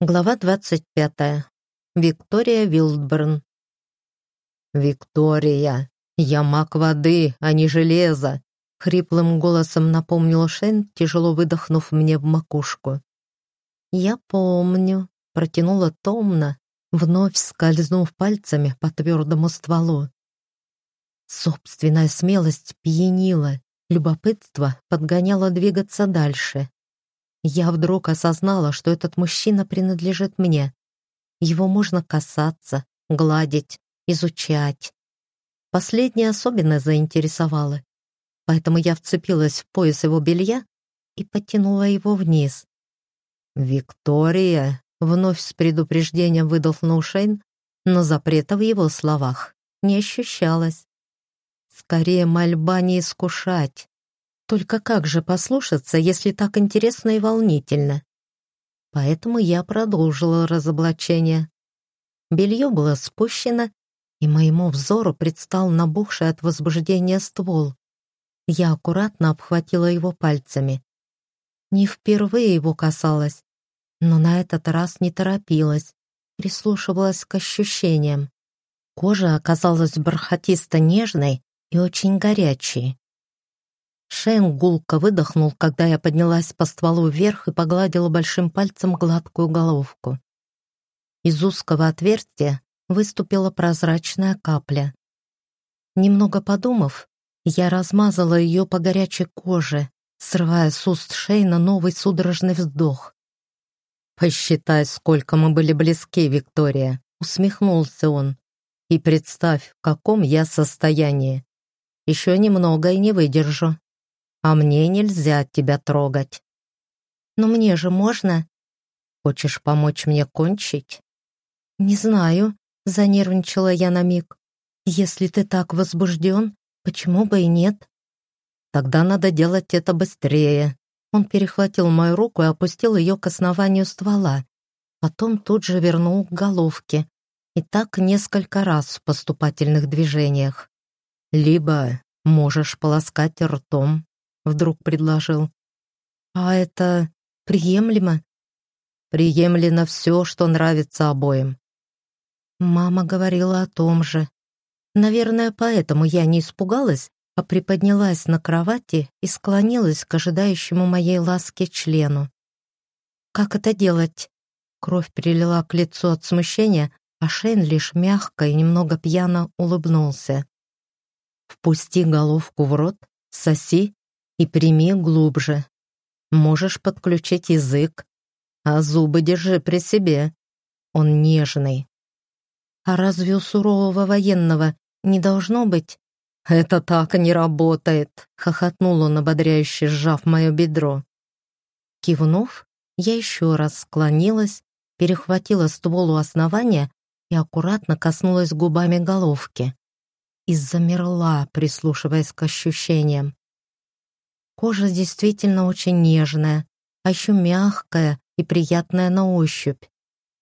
Глава 25. Виктория Вилдберн. «Виктория, я маг воды, а не железо!» Хриплым голосом напомнил Шен, тяжело выдохнув мне в макушку. «Я помню», — протянула томно, вновь скользнув пальцами по твердому стволу. Собственная смелость пьянила, любопытство подгоняло двигаться дальше. Я вдруг осознала, что этот мужчина принадлежит мне. Его можно касаться, гладить, изучать. Последнее особенно заинтересовало. Поэтому я вцепилась в пояс его белья и потянула его вниз. «Виктория!» — вновь с предупреждением выдохнул Шейн, но запрета в его словах не ощущалось. Скорее, мольба не искушать. Только как же послушаться, если так интересно и волнительно? Поэтому я продолжила разоблачение. Белье было спущено, и моему взору предстал набухший от возбуждения ствол. Я аккуратно обхватила его пальцами. Не впервые его касалась, но на этот раз не торопилась, прислушивалась к ощущениям. Кожа оказалась бархатисто-нежной и очень горячей. Шейн гулко выдохнул, когда я поднялась по стволу вверх и погладила большим пальцем гладкую головку. Из узкого отверстия выступила прозрачная капля. Немного подумав, я размазала ее по горячей коже, срывая с уст Шейна новый судорожный вздох. «Посчитай, сколько мы были близки, Виктория», — усмехнулся он. «И представь, в каком я состоянии. Еще немного и не выдержу» а мне нельзя тебя трогать. Но мне же можно. Хочешь помочь мне кончить? Не знаю, занервничала я на миг. Если ты так возбужден, почему бы и нет? Тогда надо делать это быстрее. Он перехватил мою руку и опустил ее к основанию ствола. Потом тут же вернул к головке. И так несколько раз в поступательных движениях. Либо можешь полоскать ртом, вдруг предложил. «А это приемлемо?» «Приемлемо все, что нравится обоим». Мама говорила о том же. Наверное, поэтому я не испугалась, а приподнялась на кровати и склонилась к ожидающему моей ласки члену. «Как это делать?» Кровь перелила к лицу от смущения, а Шейн лишь мягко и немного пьяно улыбнулся. «Впусти головку в рот, соси и прими глубже. Можешь подключить язык, а зубы держи при себе. Он нежный. А разве у сурового военного не должно быть? Это так не работает, хохотнул он ободряюще, сжав мое бедро. Кивнув, я еще раз склонилась, перехватила ствол у основания и аккуратно коснулась губами головки. И замерла, прислушиваясь к ощущениям. Кожа действительно очень нежная, а еще мягкая и приятная на ощупь.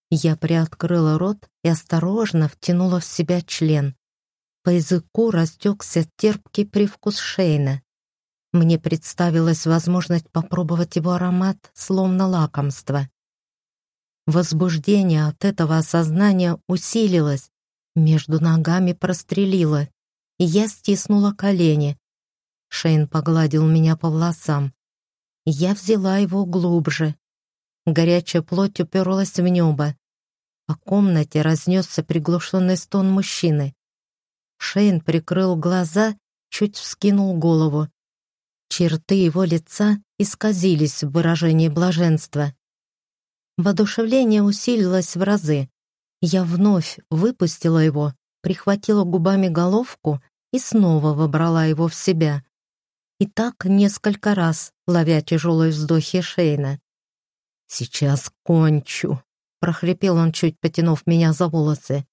Я приоткрыла рот и осторожно втянула в себя член. По языку растекся терпкий привкус шейна. Мне представилась возможность попробовать его аромат, словно лакомство. Возбуждение от этого осознания усилилось, между ногами прострелило, и я стиснула колени, Шейн погладил меня по волосам. Я взяла его глубже. Горячая плоть уперлась в небо. По комнате разнесся приглушенный стон мужчины. Шейн прикрыл глаза, чуть вскинул голову. Черты его лица исказились в выражении блаженства. Воодушевление усилилось в разы. Я вновь выпустила его, прихватила губами головку и снова вобрала его в себя. И так несколько раз, ловя тяжелые вздохи Шейна. «Сейчас кончу», — прохрипел он, чуть потянув меня за волосы.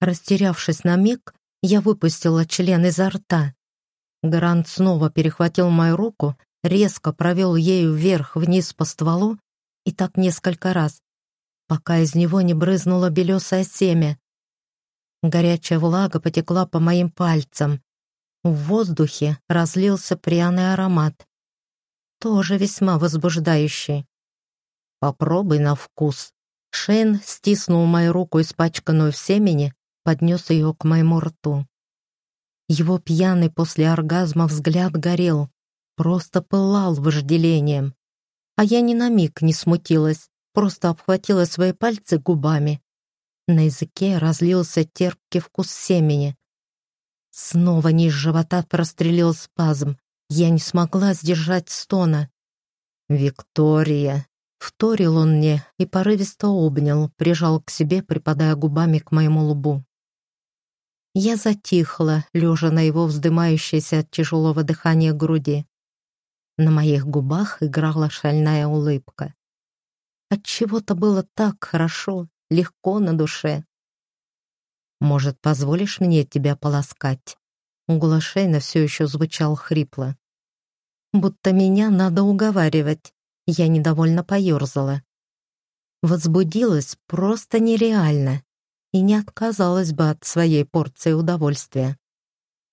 Растерявшись на миг, я выпустила член изо рта. Грант снова перехватил мою руку, резко провел ею вверх-вниз по стволу и так несколько раз, пока из него не брызнуло белесое семя. Горячая влага потекла по моим пальцам, в воздухе разлился пряный аромат. Тоже весьма возбуждающий. «Попробуй на вкус», Шейн стиснул мою руку, испачканную в семени, поднес ее к моему рту. Его пьяный после оргазма взгляд горел, просто пылал вожделением. А я ни на миг не смутилась, просто обхватила свои пальцы губами. На языке разлился терпкий вкус семени. Снова низ живота прострелил спазм. Я не смогла сдержать стона. «Виктория!» Вторил он мне и порывисто обнял, прижал к себе, припадая губами к моему лбу. Я затихла, лежа на его вздымающейся от тяжелого дыхания груди. На моих губах играла шальная улыбка. От чего то было так хорошо, легко на душе. «Может, позволишь мне тебя полоскать?» Голос Шейна все еще звучал хрипло. «Будто меня надо уговаривать». Я недовольно поерзала. Возбудилась просто нереально и не отказалась бы от своей порции удовольствия.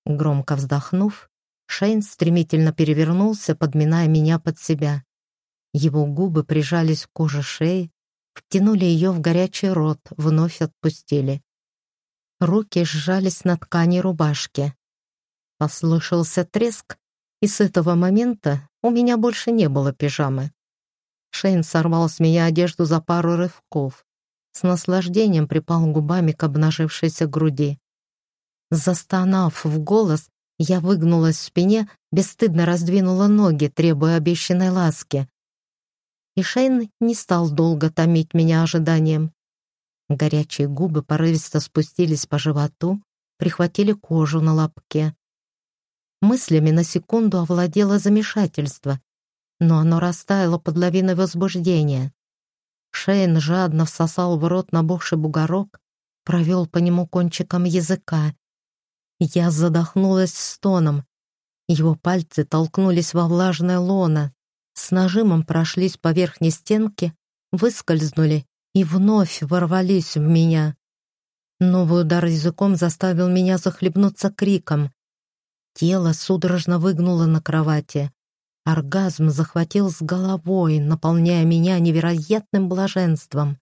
Громко вздохнув, Шейн стремительно перевернулся, подминая меня под себя. Его губы прижались к коже шеи, втянули ее в горячий рот, вновь отпустили. Руки сжались на ткани рубашки. Послышался треск, и с этого момента у меня больше не было пижамы. Шейн сорвал с меня одежду за пару рывков. С наслаждением припал губами к обнажившейся груди. Застонав в голос, я выгнулась в спине, бесстыдно раздвинула ноги, требуя обещанной ласки. И Шейн не стал долго томить меня ожиданием. Горячие губы порывисто спустились по животу, прихватили кожу на лобке. Мыслями на секунду овладело замешательство, но оно растаяло под лавиной возбуждения. Шейн жадно всосал в рот набухший бугорок, провел по нему кончиком языка. Я задохнулась стоном. Его пальцы толкнулись во влажное лоно, с нажимом прошлись по верхней стенке, выскользнули и вновь ворвались в меня. Новый удар языком заставил меня захлебнуться криком. Тело судорожно выгнуло на кровати. Оргазм захватил с головой, наполняя меня невероятным блаженством.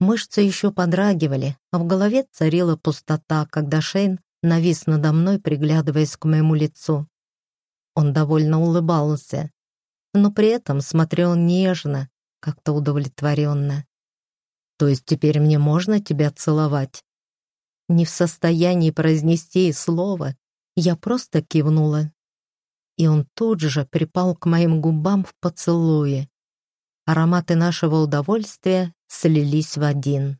Мышцы еще подрагивали, а в голове царила пустота, когда Шейн навис надо мной, приглядываясь к моему лицу. Он довольно улыбался, но при этом смотрел нежно, как-то удовлетворенно. «То есть теперь мне можно тебя целовать?» Не в состоянии произнести и слова, я просто кивнула и он тут же припал к моим губам в поцелуе. Ароматы нашего удовольствия слились в один.